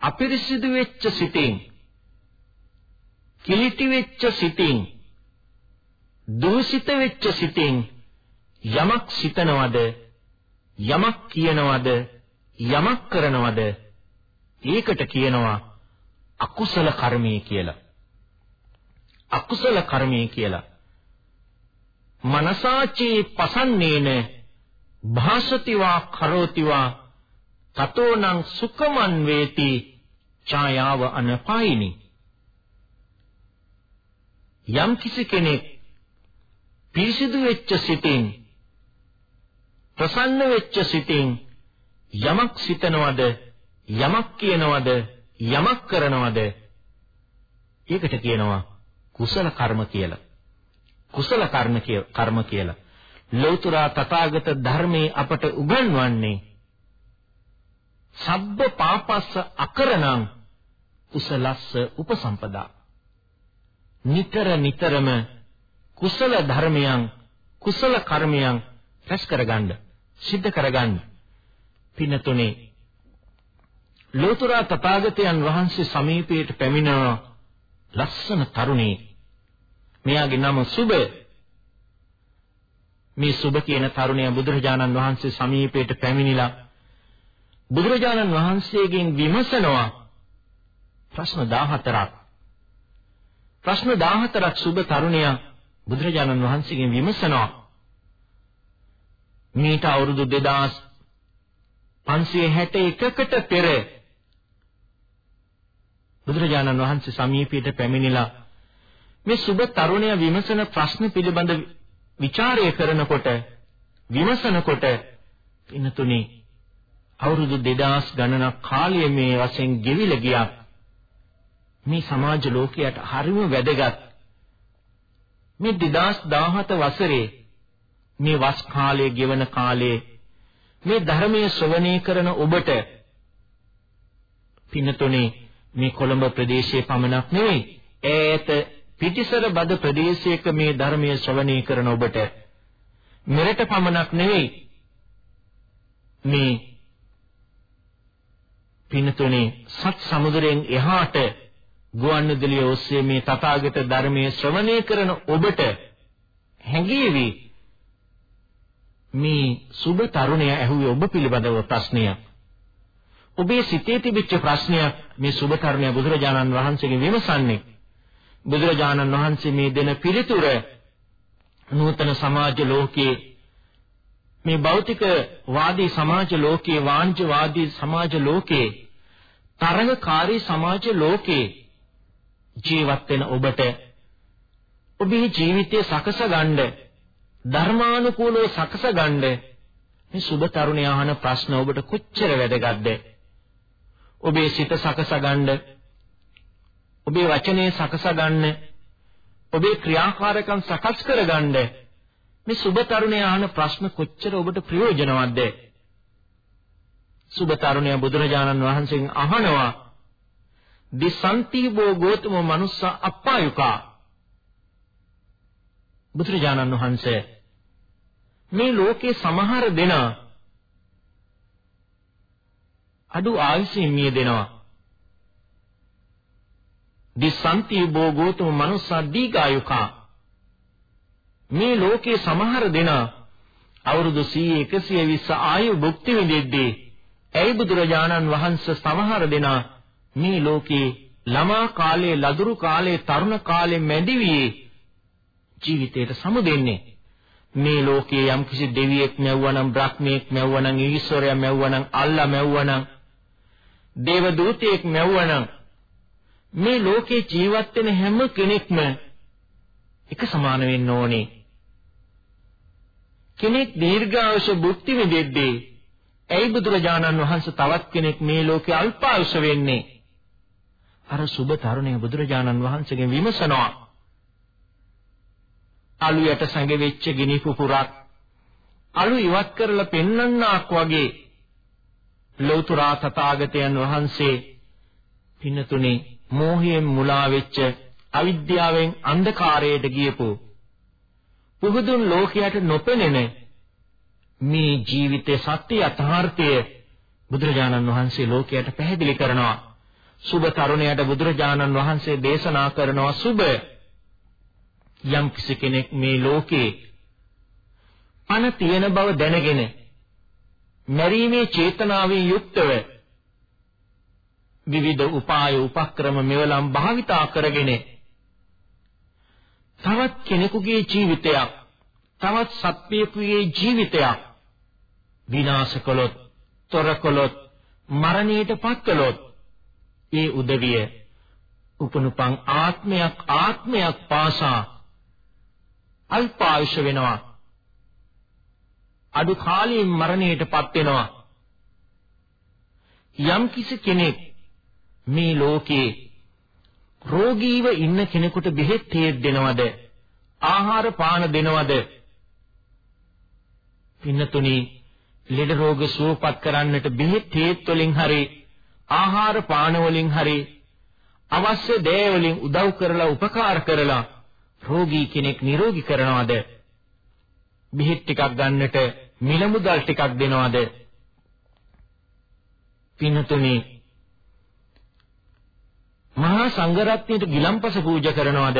අපිරිසිදු වෙච්ච සිතින්. කිලිටි වෙච්ච සිතින්. දූෂිත වෙච්ච සිතින් යමක් සිතනවද? යමක් කියනවද? යමක් කරනවද? ඒකට කියනවා අකුසල කර්මය කියලා. අකුසල කර්මය කියලා. මනසාචේ පසන්නේන භාසතිවා කරෝතිවා තතෝනං සුකමන් වේති ඡායාව අනපායිනි යම් කිසි කෙනෙක් පිරිසිදු වෙච්ච සිතින් ප්‍රසන්න වෙච්ච සිතින් යමක් සිතනවද යමක් කියනවද යමක් කරනවද ඒකට කියනවා කුසල කර්ම කියලා. කුසල කර්ම කර්ම කියලා. ලෞතර තථාගත ධර්මයේ අපට උගන්වන්නේ සබ්බ පාපස්ස අකරණං කුසලස්ස උපසම්පදා. නිතර නිතරම කුසල ධර්මයන් කුසල කර්මයන් රැස් කරගන්න සිද්ධ කරගන්න පිනතුනේ ලෝතර තථාගතයන් වහන්සේ සමීපයට පැමිණෙනවා ලස්සන තරුණී මෙයාගේ නම සුබ. මේ සුබ කියන තරුණිය බුදුරජාණන් වහන්සේ සමීපයට පැමිණිලා බුදුරජාණන් වහන්සේගෙන් විමසනවා ප්‍රශ්න 14ක් ප්‍රශ්න 14ක් සුබ තරුණිය බුදුරජාණන් වහන්සේගෙන් විමසනවා. මීට අවුරුදු 2561කට පෙර බුදුරජාණන් වහන්සේ සමීපයට පැමිණිලා මේ සුබ තරුණයා විමසන ප්‍රශ්න පිළිබඳ ਵਿਚාරය කරනකොට විමසනකොට ඉන්නතුනි අවුරුදු 2000 ගණනක් කාලය මේ වශයෙන් ගෙවිලා ගියා. මේ සමාජ ලෝකයට හරිම වැදගත්. මේ 2017 වසරේ මේ වස් කාලයේ ගෙවන කාලයේ මේ ධර්මයේ ශ්‍රවණය කරන ඔබට පින්නතුනේ මේ කොළඹ ප්‍රදේශයේ පමණක් නෙවෙයි ඈත පිටිසර බද ප්‍රදේශයක මේ ධර්මයේ ශ්‍රවණය කරන ඔබට මෙරට පමණක් නෙවෙයි මේ පින්තුනේ සත් සමුද්‍රයෙන් එහාට ගුවන්විදුලිය ඔස්සේ මේ තථාගත ධර්මයේ ශ්‍රවණය කරන ඔබට හැඟීවි මේ සුබ තරුණයා ඇහුවේ ඔබ පිළිබඳව ප්‍රශ්නයක් ඔබේ සිතේ තිබිච්ච ප්‍රශ්නයක් මේ සුබ කර්මය බුදුරජාණන් වහන්සේගෙන් විමසන්නේ. බුදුරජාණන් වහන්සේ මේ දෙන පිළිතුර නූතන සමාජ ලෝකයේ මේ භෞතික වාදී සමාජ ලෝකයේ වාණ්‍යවාදී සමාජ ලෝකයේ තරඟකාරී සමාජ ලෝකේ ජීවත් වෙන ඔබට ඔබේ ජීවිතය සකස ගන්න ධර්මානුකූලව සකස ගන්න මේ සුබ තරුණය අහන ප්‍රශ්න ඔබට කොච්චර වැදගත්ද? ඔබේ සිත සකස ගන්න ඔබේ වචනේ සකස ගන්න ඔබේ ක්‍රියාකාරකම් සකස් කර ගන්න. මේ සුබ තරුණය අහන ප්‍රශ්න කොච්චර ඔබට ප්‍රයෝජනවත්ද? සුබ තරුණයා බුදුරජාණන් වහන්සේගෙන් අහනවා දිසන්තිබෝ ගෝතම මනුස්ස අප්පායුකා? බුදුරජාණන් වහන්සේ මේ ලෝකේ සමහර දෙනා අඩු ආයුෂින් මිය දෙනවා දිසන්තිබෝ ගෝතම මනුස්ස දීගායුකා. මේ ලෝකේ සමහර දෙනා අවුරුදු 100 120 ආයු භුක්ති විඳිද්දී ඇයි බුදුරජාණන් වහන්සේ සමහර දෙනා මේ ලෝකේ ළමා කාලයේ ලදරු කාලයේ තරුණ කාලයේ මැදිවියේ ජීවිතයට සමුදෙන්නේ? මේ ලෝකයේ යම්කිසි දෙවියෙක් මැව්වනම් බ්‍රහ්මයෙක් මැව්වනම් ඊශ්වරයා මැව්වනම් අල්ලා මැව්වනම් දේව දූතයෙක් මැව්වනම් මේ ලෝකේ ජීවත් වෙන හැම කෙනෙක්ම එක සමාන වෙන්න ඕනේ කෙනෙක් දීර්ඝායුෂ භුක්ති විඳෙද්දී ඇයි බුදුරජාණන් වහන්සේ තවත් කෙනෙක් මේ ලෝකේ අල්පායුෂ වෙන්නේ? අර සුබ තරුණය බුදුරජාණන් වහන්සේගෙන් විමසනවා. අලු යට සැඟෙච්ච ගිනි පුපුරක් අලු ඉවත් කරලා පෙන්වන්නාක් වගේ ලෞතුරා තථාගතයන් වහන්සේ පින්නතුනේ මෝහයෙන් මුලා වෙච්ච අවිද්‍යාවෙන් අන්ධකාරයට ගියපු පුහුදුන් ලෝකයට නොපෙනෙන මේ ජීවිතයේ සත්‍ය යථාර්ථය බුදුරජාණන් වහන්සේ ලෝකයට පැහැදිලි කරනවා. සුබ තරුණයට බුදුරජාණන් වහන්සේ දේශනා කරනවා සුබ යම් කිසි කෙනෙක් මේ ලෝකේ පණ තියෙන බව දැනගෙන මරීමේ චේතනාවෙන් යුක්තව විවිධ උපාය උපක්‍රම මෙවලම් භාවිතා කරගෙන තවත් කෙනෙකුගේ ජීවිතයක් තවත් සත්වයෙකුගේ ජීවිතයක් විනාශ කළොත්, තොර කළොත්, මරණයට පත් කළොත් ඒ උදවිය උපනුපං ආත්මයක් ආත්මයක් පාසා අල්පායුෂ වෙනවා. අඩු කාලයෙන් මරණයට පත් වෙනවා. යම් කිසි කෙනෙක් මේ ලෝකේ රෝගීව ඉන්න කෙනෙකුට බෙහෙත් තේත් දෙනවද? ආහාර පාන දෙනවද? පින්නතුනි ලෙඩ රෝග සුවපත් කරන්නට බෙහෙත් හේත් වලින් හරි ආහාර පාන වලින් හරි අවශ්‍ය දේ වලින් උදව් කරලා උපකාර කරලා රෝගී කෙනෙක් නිරෝගී කරනවද බෙහෙත් ටිකක් ගන්නට මිල මුදල් ටිකක් දෙනවද පින්තුනි මහා සංඝරත්නයට ගිලම්පස පූජා කරනවද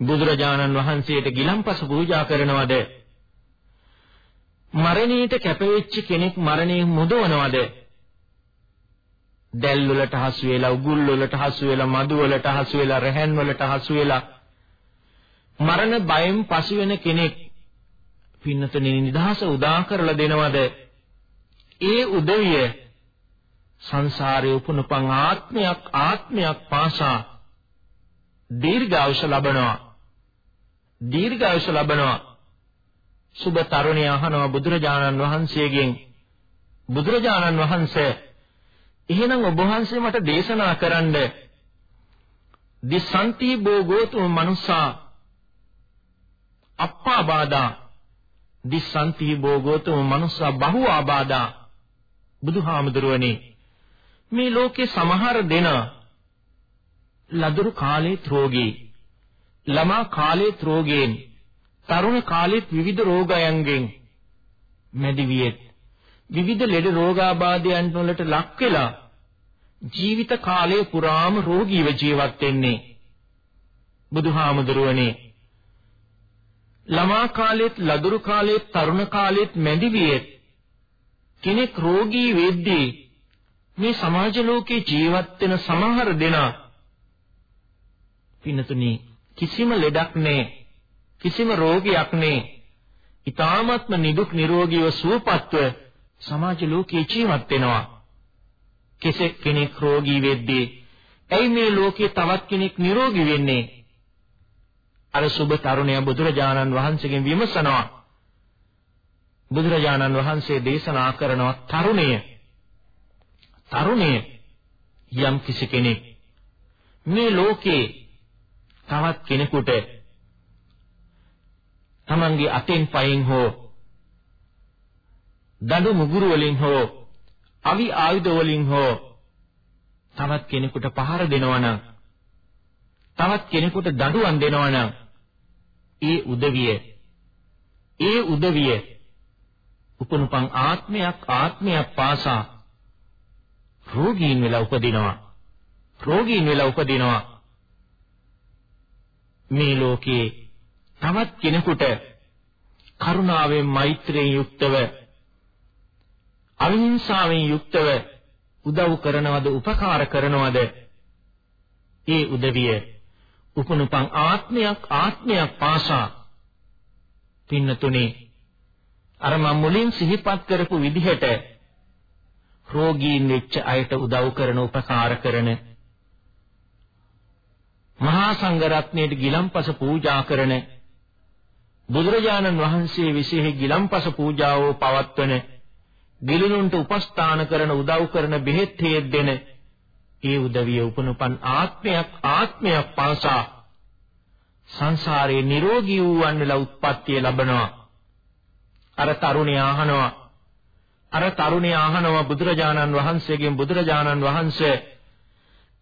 බුදුරජාණන් වහන්සේට ගිලම්පස පූජා කරනවද මරණයට කැපවෙච්ච කෙනෙක් මරණයෙන් මුදවනවද? දැල් වලට හසු වෙලා, උගුල් වලට හසු වෙලා, මදු වලට හසු වෙලා, රැහන් වලට හසු වෙලා මරණ බයෙන් පසු වෙන කෙනෙක් පින්නතුනේ නිදහස උදා කරලා දෙනවද? ඒ උදවිය සංසාරේ උපනුපන් ආත්මයක් ආත්මයක් පාසා දීර්ඝායුෂ ලබනවා. දීර්ඝායුෂ ලබනවා. සුබ තරුණිය අහනවා බුදුරජාණන් වහන්සේගෙන්. බුදුරජාණන් වහන්සේ එහෙනම් ඔබ වහන්සේ මට දේශනා කරන්න. දිසන්ති භෝගෝතුම මනුස්සා. අප්පාබාදා දිසන්ති භෝගෝතුම මනුස්සා බහු ආබාදා බුදුහාමුදුරුවනේ මේ ලෝකේ සමහර දෙනා ලදරු කාලේ ත්‍රෝගී ළමා කාලේ ත්‍රෝගයෙන් තරුණ කාලෙත් විවිධ රෝගයන්ගෙන් මැදිවියෙත් විවිධ ලෙඩ රෝගාබාධයන් වලට ලක් වෙලා ජීවිත කාලය පුරාම රෝගීව ජීවත් වෙන්නේ. බුදුහාමුදුරුවනේ ළමා කාලෙත් ලදරු කාලෙත් තරුණ කාලෙත් මැදිවියෙත් කෙනෙක් රෝගී වෙද්දී මේ සමාජ ලෝකේ ජීවත් වෙන සමහර දෙනා පින්නතුනි කිසිම ලෙඩක් නැහැ කිසිම රෝගයක් නේ. ඊ타ත්ම නිදුක් නිරෝගීව සුවපත්ව සමාජ ලෝකයේ ජීවත් වෙනවා. කෙසෙක් කෙනෙක් රෝගී වෙද්දී ඇයි මේ ලෝකේ තවත් කෙනෙක් නිරෝගී වෙන්නේ? අර සුබ තරුණයා බුදුරජාණන් වහන්සේගෙන් විමසනවා. බුදුරජාණන් වහන්සේ දේශනා කරනවා තරුණය තරුණය යම් කිසි කෙනෙක් මේ ලෝකේ තවත් කෙනෙකුට තමන්ගේ අතෙන් පයින් හෝ දඬු මුගුරු වලින් හෝ අවි ආයුධ වලින් හෝ තවත් කෙනෙකුට පහර දෙනවා නම් තවත් කෙනෙකුට දඬුවම් දෙනවා නම් ඒ උදවිය ඒ උදවිය උපනුපං ආත්මයක් ආත්මයක් පාසා රෝගීන් වෙලා උපදිනවා. රෝගීන් වෙලා උපදිනවා. මේ ලෝකේ තවත් කෙනෙකුට කරුණාවෙන් මෛත්‍රියෙන් යුක්තව අවිහිංසාවෙන් යුක්තව උදව් කරනවද උපකාර කරනවද? ඒ උදවිය උපනුපං ආත්මයක් ආත්මයක් පාසා පින්නතුනේ අර මම මුලින් සිහිපත් කරපු විදිහට රෝගීන් වෙච්ච අයට උදව් කරන උපකාර කරන මහා සංඝරත්නයට ගිලම්පස පූජා කරන බුදුරජාණන් වහන්සේ විශේෂ ගිලම්පස පූජාව පවත්වන ගිලනුන්ට උපස්ථාන කරන උදව් කරන බෙහෙත් හේත් දෙන ඒ උදවිය උපනුපන් ආත්මයක් ආත්මයක් පාසා සංසාරේ නිරෝගී වූවන් වෙලා උත්පත්තිය ලබනවා. අර තරුණයා අහනවා අර තරුණයා අහනවා බුදුරජාණන් වහන්සේගෙන් බුදුරජාණන් වහන්සේ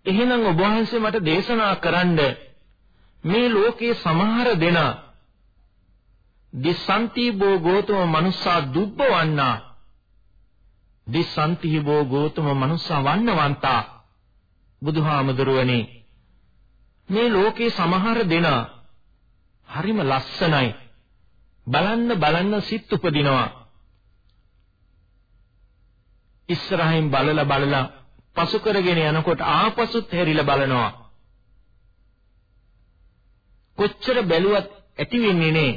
එහෙනම් ඔබ වහන්සේ මට දේශනා කරන්න මේ ලෝකයේ සමහර දෙනා දිසන්ති බෝ ගෝතම මනුස්සා දුබ්බවන්නා. දිසන්ති බෝ ගෝතම මනුස්සා වන්නවන්තා. බුදුහාමුදුරුවනේ මේ ලෝකේ සමහර දෙනා හරිම ලස්සනයි. බලන්න බලන්න සිත් උපදිනවා. ඉස්සරහින් බලලා බලලා පසු කරගෙන යනකොට ආපසුත් හැරිලා බලනවා. කොච්චර බැලුවත් ඇති වෙන්නේ නේ?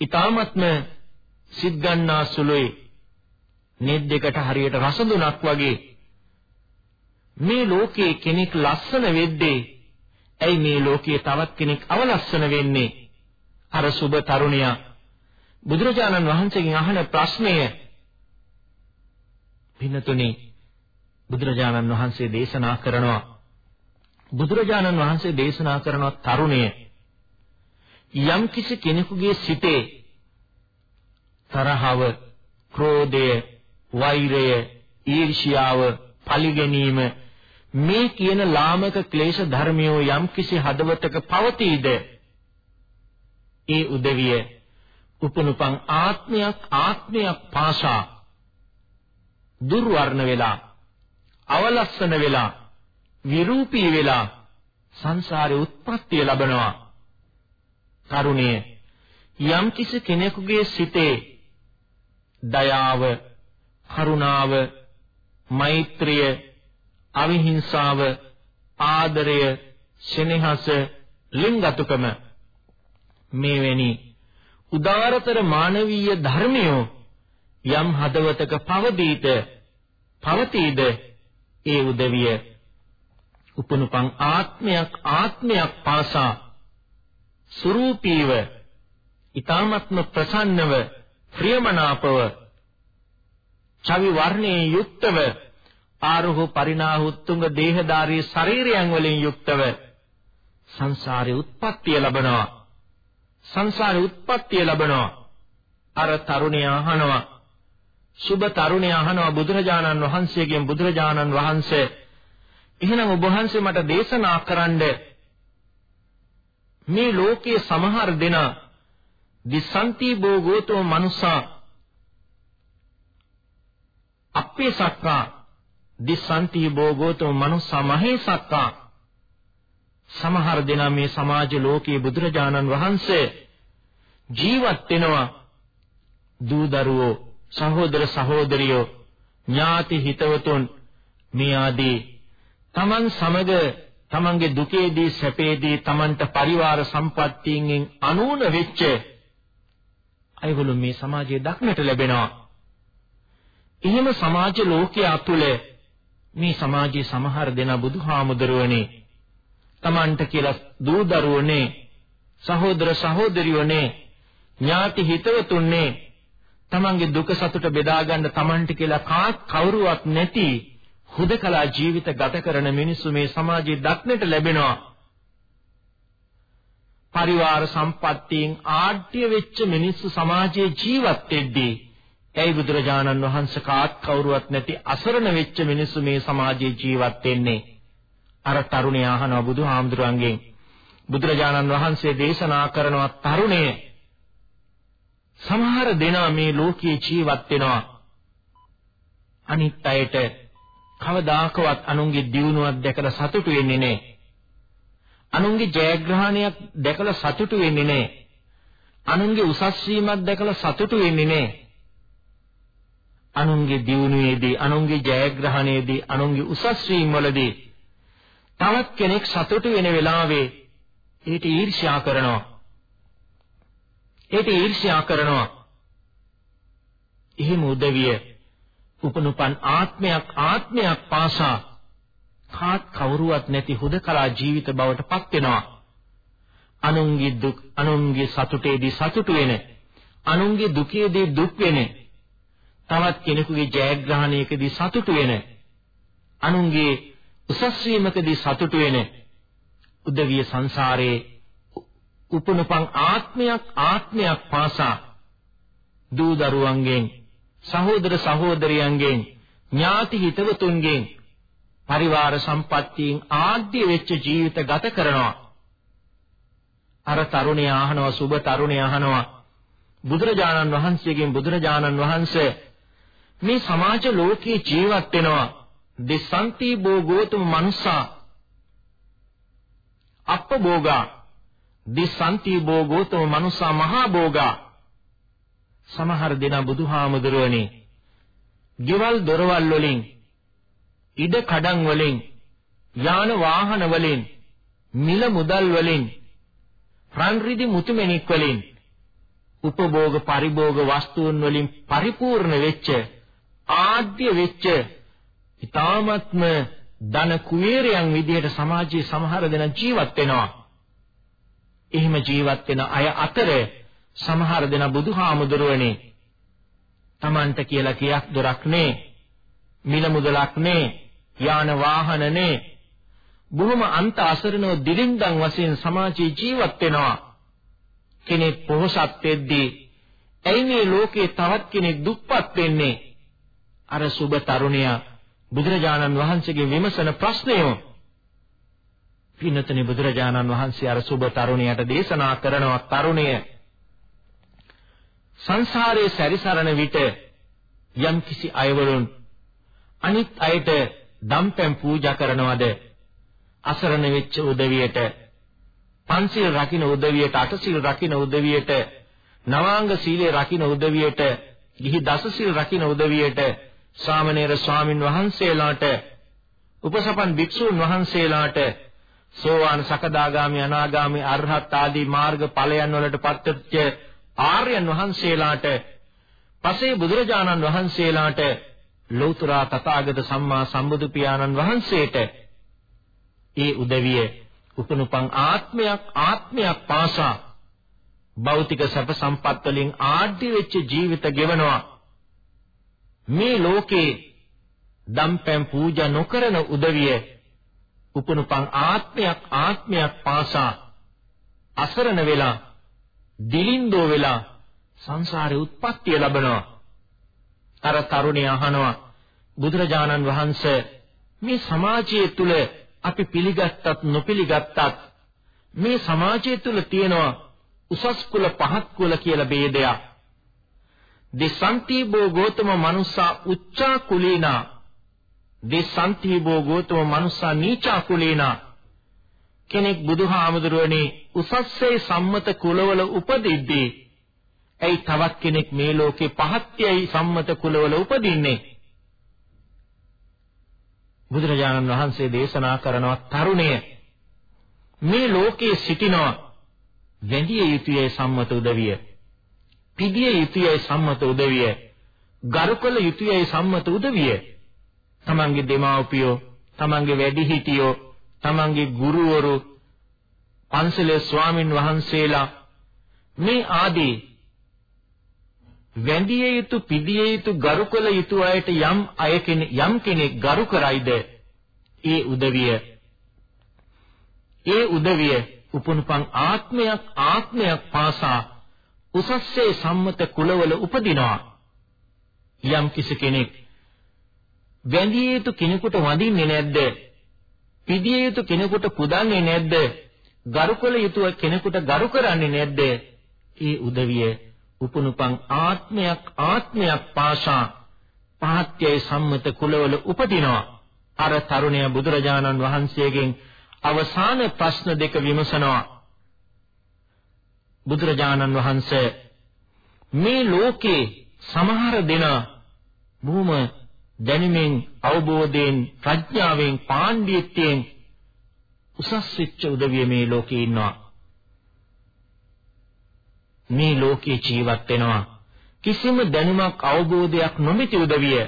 ඊ타මත්ම සිත් ගන්නා සුළුයි. නෙත් දෙකට හරියට රසඳුනක් වගේ. මේ ලෝකයේ කෙනෙක් ලස්සන වෙද්දී ඇයි මේ ලෝකයේ තවත් කෙනෙක් අවලස්සන වෙන්නේ? අර සුබ තරුණයා බුදුරජාණන් වහන්සේගෙන් අහන ප්‍රශ්නය පින්නතුනි බුදුරජාණන් වහන්සේ දේශනා කරනවා. බුදුරජාණන් වහන්සේ දේශනා කරන තරුණය යම් කිසි කෙනෙකුගේ සිතේ තරහව, ක්‍රෝධය, වෛරය, ඊර්ෂ්‍යාව, පලිගැනීම මේ කියන ලාමක ක්ලේශ ධර්මියෝ යම් කිසි හදවතක පවතීද? ඒ උදවිය උපනුපං ආත්මයක් ආත්මයක් පාසා දුර්වර්ණ වෙලා අවලස්සන වෙලා විරූපී වෙලා සංසාරේ උත්පත්තිය ලබනවා. තරුණිය යම් කිසි කෙනෙකුගේ සිතේ දයාව කරුණාව මෛත්‍රිය අවිහිංසාව ආදරය සෙනෙහස ලිංගතුකම මේවැනි උදාරතර මානවීය ධර්මයෝ යම් හදවතක පවදීත පවතීද? ඒ උදවිය උපනුපං ආත්මයක් ආත්මයක් පාසා සුරූපීව ඊ타මත්ම ප්‍රසන්නව ප්‍රියමනාපව චවි වර්ණයේ යුක්තව ආරුහ පරිණාහුත්තුංග දේහධාරී ශරීරයන් වලින් යුක්තව සංසාරේ උත්පත්තිය ලබනවා. සංසාරේ උත්පත්තිය ලබනවා. අර තරුණයා අහනවා සුබ තරුණයා අහනවා බුදුරජාණන් වහන්සේගෙන් බුදුරජාණන් වහන්සේ. එහෙනම් ඔබ වහන්සේ මට දේශනා කරන්න මේ ලෝකයේ සමහර දෙනා දිසන්ති භෝගෝතෝ මනුසා අපේ සක්කා දිසන්ති භෝගෝතෝ මනුසා මහේ සක්කා සමහර දෙනා මේ සමාජ ලෝකයේ බුදුරජාණන් වහන්සේ ජීවත් වෙනවා දූ දරුවෝ සහෝදර සහෝදරියෝ ඥාති හිතවතුන් මේ ආදී තමන් සමග තමන්ගේ දුකේදී සැපේදී තමන්ට පරිවාර සම්පත්තියෙන් අනූන වෙච්ච අයගොල්ලෝ මේ සමාජයේ දක්නට ලැබෙනවා. එහෙම සමාජ ලෝකයේ තුල මේ සමාජයේ සමහර දෙනා බුදුහාමුදුරුවනේ Tamanට කියලා දූ දරුවනේ සහෝදර සහෝදරියෝනේ ඥාති හිතවතුන්නේ Tamanගේ දුක සතුට බෙදා ගන්න Tamanට කියලා කාත් කවුරුවත් නැති හුදකලා ජීවිත ගත කරන මිනිස්සු මේ සමාජයේ දක්නට ලැබෙනවා. පරිවාර සම්පත්තියෙන් ආඩ්‍ය වෙච්ච මිනිස්සු සමාජයේ ජීවත් වෙද්දී ඇයි බුදුරජාණන් වහන්සේ කාත් කවුරුවත් නැති අසරණ වෙච්ච මිනිස්සු මේ සමාජයේ ජීවත් වෙන්නේ? අර තරුණයා අහනවා බුදුහාමුදුරන්ගෙන් බුදුරජාණන් වහන්සේ දේශනා කරනවා තරුණය සමහර දෙනා මේ ලෝකයේ ජීවත් වෙනවා අනිත් අයට කවදාකවත් අනුන්ගේ දියුණුවක් දැකලා සතුටු වෙන්නේ නැහැ. අනුන්ගේ ජයග්‍රහණයක් දැකලා සතුටු වෙන්නේ නැහැ. අනුන්ගේ උසස් වීමක් දැකලා සතුටු වෙන්නේ නැහැ. අනුන්ගේ දියුණුවේදී අනුන්ගේ ජයග්‍රහණයේදී අනුන්ගේ උසස් වීම වලදී තවත් කෙනෙක් සතුටු වෙන වෙලාවේ ඊට ඊර්ෂ්‍යා කරනවා. ඊට ඊර්ෂ්‍යා කරනවා. එහෙම උදවිය උපනුපන් ආත්මයක් ආත්මයක් පාසා කාත් කවුරුවත් නැති හුදකලා ජීවිත බවට පත් වෙනවා. අනුන්ගේ දුක් අනුන්ගේ සතුටේදී සතුටු වෙන අනුන්ගේ දුකේදී දුක් වෙන තවත් කෙනෙකුගේ ජයග්‍රහණයකදී සතුටු වෙන අනුන්ගේ උසස් වීමකදී සතුටු වෙන උදවිය සංසාරේ උපනුපන් ආත්මයක් ආත්මයක් පාසා. දූ දරුවන්ගෙන් සහෝදර සහෝදරියන්ගෙන් ඥාති හිතවතුන්ගෙන් පරිවාර සම්පත්තියෙන් ආද්‍ය වෙච්ච ජීවිත ගත කරනවා. අර තරුණයා අහනවා සුබ තරුණයා අහනවා. බුදුරජාණන් වහන්සේගෙන් බුදුරජාණන් වහන්සේ මේ සමාජ ලෝකයේ ජීවත් වෙනවා. දෙසන්ති භෝගෝතුම මනුස්සා. අප්පභෝගා. දිසන්ති භෝගෝතම මනුසා මහා භෝගා සමහර දෙනා බුදුහාමුදුරුවනේ ගෙවල් දොරවල් වලින් ඉඩ කඩම් වලින් යාන වාහන වලින් මිල මුදල් වලින් රන් රිදි මුතුමැණික් වලින් උපභෝග පරිභෝග වස්තුන් වලින් පරිපූර්ණ වෙච්ච ආද්‍ය වෙච්ච ඊ타මත්ම ධන කුවේරයන් විදිහට සමාජයේ සමහර දෙනා ජීවත් වෙනවා. එහෙම ජීවත් වෙන අය අතර සමහර දෙනා බුදුහාමුදුරුවනේ Tamanට කියලා කියක් දොරක් නේ. මිල මුදලක් නේ. යාන වාහන නේ. බොහොම අන්ත අසරණව දිලින්දන් වශයෙන් සමාජයේ ජීවත් වෙනවා. කෙනෙක් පොහොසත් වෙද්දී ඇයි මේ ලෝකේ තවත් කෙනෙක් දුක්පත් වෙන්නේ? අර සුබ තරුණයා බුදුරජාණන් වහන්සේගේ විමසන ප්‍රශ්නය පින්නතනේ බුදුරජාණන් වහන්සේ අර සුබ තරුණියට දේශනා කරනවා තරුණය. සංසාරයේ සැරිසරන විට යම් කිසි අයවලුන් අනිත් අයට දම්පැන් පූජා කරනවද? අසරණ වෙච්ච උදවියට පන්සිල් රකින්න උදවියට අටසිල් රකින්න උදවියට නවාංග සීලය රකින්න උදවියට ගිහි දසසිල් රකින්න උදවියට සාමණේර ස්වාමින් වහන්සේලාට උපසපන් භික්ෂූන් වහන්සේලාට සෝවාන් සකදාගාමි අනාගාමි අරහත් ආදී මාර්ග ඵලයන් වලට පත්වෙච්ච ආර්යයන් වහන්සේලාට පසේ බුදුරජාණන් වහන්සේලාට ලෞතර තථාගත සම්මා සම්බුදු පියාණන් වහන්සේට ඒ උදවිය උපනුපං ආත්මයක් ආත්මයක් පාසා භෞතික සැප සම්පත් වලින් ආඩ්‍ය වෙච්ච ජීවිත ගෙවනවා. මේ ලෝකේ දම්පැන් පූජා නොකරන උදවිය උපනුපං ආත්මයක් ආත්මයක් පාසා අසරණ වෙලා දිලින්දෝ වෙලා සංසාරේ උත්පත්තිය ලබනවා. අර තරුණිය අහනවා බුදුරජාණන් වහන්සේ මේ සමාජය තුල අපි පිළිගත්තත් නොපිළිගත්තත් මේ සමාජය තුල තියෙනවා උසස් කුල පහත් කුල කියලා ભેදයක් දිසන්තිබෝ ගෝතම මනුස්සා උච්චා කුලීනා දිසන්තිබෝ ගෝතම මනුස්සා නීචා කුලීනා කෙනෙක් බුදුහාමුදුරුවනේ උසස්සේ සම්මත කුලවල උපදිද්දී ඇයි තවත් කෙනෙක් මේ ලෝකේ පහත්යයි සම්මත කුලවල උපදින්නේ බුදුරජාණන් වහන්සේ දේශනා කරනවා තරුණය මේ ලෝකයේ සිටිනවා වැඳිය යුතුය සම්මත උදවිය පිළිය යුතුයයි සම්මත උදවිය. ගරුකල යුතුයයි සම්මත උදවිය. තමන්ගේ දෙමාපියෝ, තමන්ගේ වැඩිහිටියෝ, තමන්ගේ ගුරුවරු, පන්සලේ ස්වාමින් වහන්සේලා මේ ආදී වැඳිය යුතු පිදිය යුතු ගරු කළ යුතු අයට යම් අය යම් කෙනෙක් ගරු කරයිද? ඒ උදවිය. ඒ උදවිය උපනුපන් ආත්මයක් ආත්මයක් පාසා උසස්සේ සම්මත කුලවල උපදිනවා. යම් කිසි කෙනෙක් වැඳිය යුතු කෙනෙකුට වඳින්නේ නැද්ද? පිදිය යුතු කෙනෙකුට පුදන්නේ නැද්ද? ගරු කළ යුතු කෙනෙකුට ගරු කරන්නේ නැද්ද? ඒ උදවිය උපනුපන් ආත්මයක් ආත්මයක් පාසා පහත්යයි සම්මත කුලවල උපදිනවා. අර තරුණය බුදුරජාණන් වහන්සේගෙන් අවසාන ප්‍රශ්න දෙක විමසනවා. බුදුරජාණන් වහන්සේ මේ ලෝකේ සමහර දෙනා බොහොම දැනුමින් අවබෝධයෙන් ප්‍රඥාවෙන් පාණ්ඩිත්වයෙන් උසස් වෙච්ච උදවිය මේ ලෝකේ ඉන්නවා. මේ ලෝකේ ජීවත් වෙනවා. කිසිම දැනුමක් අවබෝධයක් නොමැති උදවිය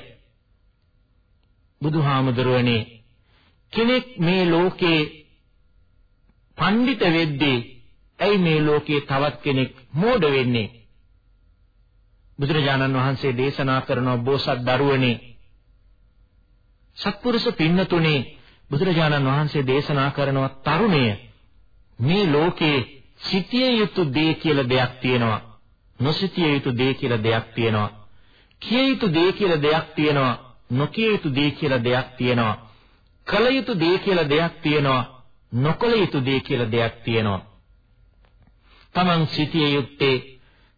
බුදුහාමුදුරුවනේ කෙනෙක් මේ ලෝකේ පඬිත වෙද්දී ඇයි මේ ලෝකේ තවත් කෙනෙක් මෝඩ වෙන්නේ? බුදුරජාණන් වහන්සේ දේශනා කරන බෝසත් දරුවනේ සත්පුරුෂ පින්නතුනේ බුදුරජාණන් වහන්සේ දේශනා කරන තරුණය මේ ලෝකේ සිටිය යුතු දේ කියලා දෙයක් තියෙනවා. නොසිටිය යුතු දේ කියලා දෙයක් තියෙනවා. කිය යුතු දේ කියලා දෙයක් තියෙනවා. නොකිය යුතු දේ කියලා දෙයක් තියෙනවා. කල යුතු දේ කියලා දෙයක් තියෙනවා. නොකල යුතු දේ කියලා දෙයක් තියෙනවා. Taman සිටිය යුත්තේ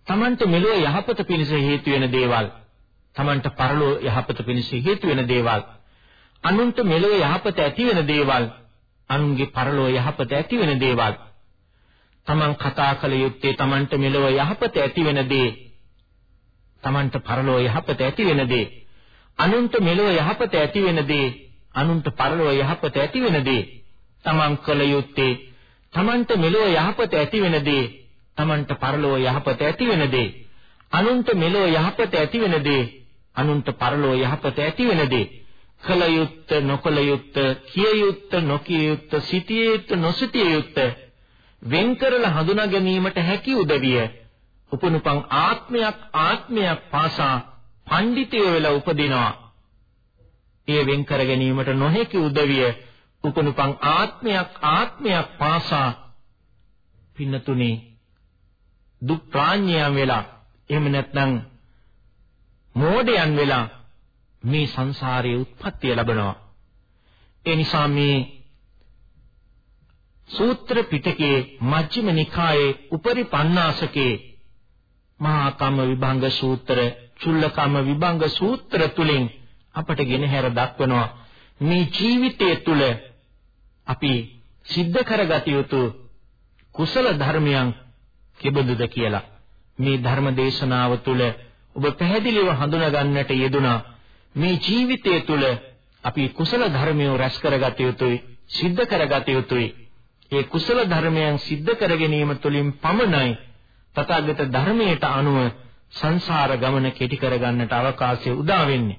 Tamanට මෙලොව යහපත පිණිස හේතු වෙන දේවල්. Tamanට පරලොව යහපත පිණිස හේතු වෙන දේවල්. අනුන්ට මෙලොව යහපත ඇති වෙන දේවල්. අනුන්ගේ පරලොව යහපත ඇති වෙන දේවල්. තමන් කතා කළ යුත්තේ තමන්ට මෙලොව යහපත ඇති වෙන දේ. තමන්ට පරලොව යහපත ඇති වෙන දේ. අනුන්ට මෙලොව යහපත ඇති වෙන දේ. අනුන්ට පරලොව යහපත ඇති වෙන දේ. තමන් කළ යුත්තේ තමන්ට මෙලොව යහපත ඇති වෙන දේ. තමන්ට පරලොව යහපත ඇති වෙන දේ. අනුන්ට මෙලොව යහපත ඇති වෙන දේ. අනුන්ට පරලොව යහපත ඇති වෙන දේ. කල යුත්ත නොකල යුත්ත කිය යුත්ත නොකිය යුත්ත සිටිය යුත්ත නොසිටිය යුත්ත වෙන් කරලා හඳුනා ගැනීමට හැකි උදවිය උපනුපං ආත්මයක් ආත්මයක් පාසා පඬිතය වෙලා උපදිනවා. ඒ වෙන් කර ගැනීමට නොහැකි උදවිය උපනුපං ආත්මයක් ආත්මයක් පාසා පින්නතුනේ දුක් ප්‍රාඥයන් වෙලා එහෙම නැත්නම් මෝඩයන් වෙලා මේ සංසාරයේ උත්පත්තිය ලබනවා. ඒ නිසා මේ සූත්‍ර පිටකයේ මජ්ක්‍ධිම නිකායේ උපරි පණ්ණාසකේ මහා කම්ම විභංග සූත්‍ර, චුල්ලකම්ම විභංග සූත්‍ර තුලින් අපට ගෙනහැර දක්වනවා. මේ ජීවිතය තුළ අපි සිද්ධ කරගත යුතු කුසල ධර්මයන් කිබඳුද කියලා. මේ ධර්ම දේශනාව තුළ ඔබ පැහැදිලිව හඳුනා ගන්නට යෙදුනා මේ ජීවිතය තුළ අපි කුසල ධර්මයෝ රැස් කරගත යුතුයි සිද්ධ කරගත යුතුයි ඒ කුසල ධර්මයන් සිද්ධ කර ගැනීම තුළින් පමණයි තථාගත ධර්මයට අනුව සංසාර ගමන කෙටි කරගන්නට අවකාශය උදා වෙන්නේ.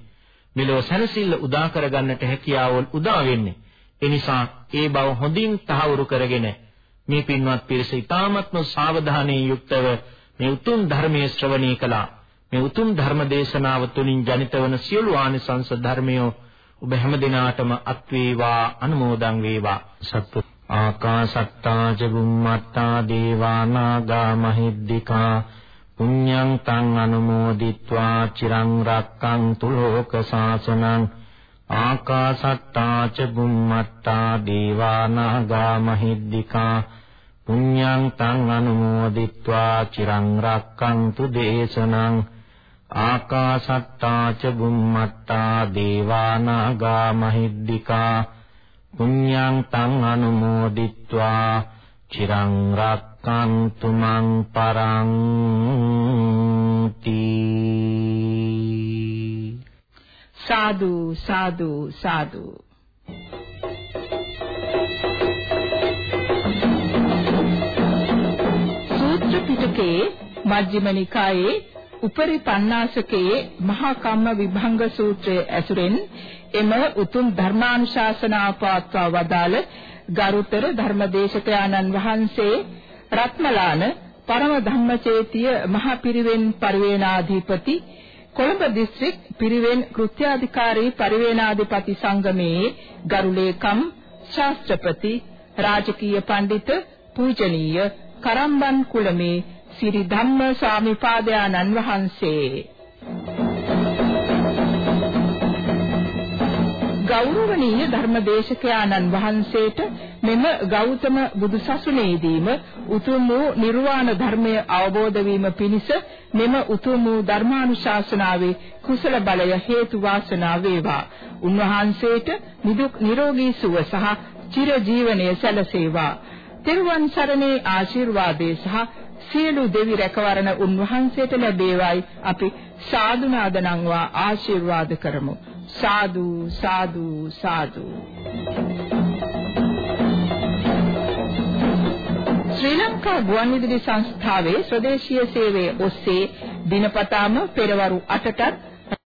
මෙලොව සැනසෙල්ල උදා කරගන්නට හැකියාවල් උදා වෙන්නේ. ඒ නිසා ඒ බව හොඳින් තහවුරු කරගෙන මේ පින්වත් පිරිස ඊ타මත්ම සාවධානයෙන් යුක්තව මේ උතුම් ධර්මයේ ශ්‍රවණය කළා. මේ උතුම් ධර්ම දේශනාව තුළින් ජනිත වන සියලු ආනිසංස ධර්මයෝ ඔබ හැම දිනාටම අත් වේවා අනුමෝදන් වේවා. සත්තු. ආකාසත්තා ජබුම්මත්තා දේවා නාග මහිද්దికා පුඤ්ඤං තං අනුමෝදිත්වා චිරං රක්කන්තු ලෝක සාසනං ආකාසත්තා චබුම්මත්තා දේවා නාග මහිද්దికා පුඤ්ඤං තං අනුමෝදිත්වා චිරං රක්කන්තු දේශනං ආකාශට්ටා ච බුම්මට්ටා දේවානාගා මහිද්దికා පුඤ්ඤං තං අනුමෝදිත්වා චිරං රක්칸තු මං පරන්ති සාදු සාදු සාදු සූත්‍ර පිටකේ මජ්ක්‍ධිම නිකායේ උපරි පණ්ණාසකයේ මහා කම්ම විභංග සූත්‍රය ඇසුරෙන් එම උතුම් ධර්මානුශාසනා පවත්වා වදාළ ගරුතර ධර්මදේශකයාණන් වහන්සේ රත්මලාන පරම ධම්මචේතිය මහ පිරිවෙන් පරිවේනාධිපති කොළඹ දිස්ත්‍රික් පිරිවෙන් කෘත්‍යාධිකාරී පරිවේනාධිපති සංගමයේ ගරු ලේකම් ශාස්ත්‍රපති රාජකීය පඬිත පූජනීය කරම්බන් කුලමේ සිරි ධම්ම ස්වාමිපාදයන්න් වහන්සේ ගෞරවනීය ධර්මදේශකයාණන් වහන්සේට මෙම ගෞතම බුදුසසුනේදීම උතුම් වූ නිර්වාණ ධර්මය අවබෝධ වීම පිණිස මෙම උතුම් වූ ධර්මානුශාසනාවේ කුසල බලය හේතු වාසනා වේවා. උන්වහන්සේට නිදුක් නිරෝගී සුව සහ චිර ජීවනයේ සැලසේවා. තෙරුවන් සරණේ ආශිර්වාදේ සහ සියලු දෙවි රැකවරණ උන්වහන්සේට ලැබේවයි අපි සාදු නාදනම්වා ආශිර්වාද කරමු. සාදු සාදු සාදු ශ්‍රී ලංකා ගුවන්විදුලි සංස්ථාවේ ස්වදේශීය සේවයේ ඔස්සේ දිනපතාම පෙරවරු 8ටත්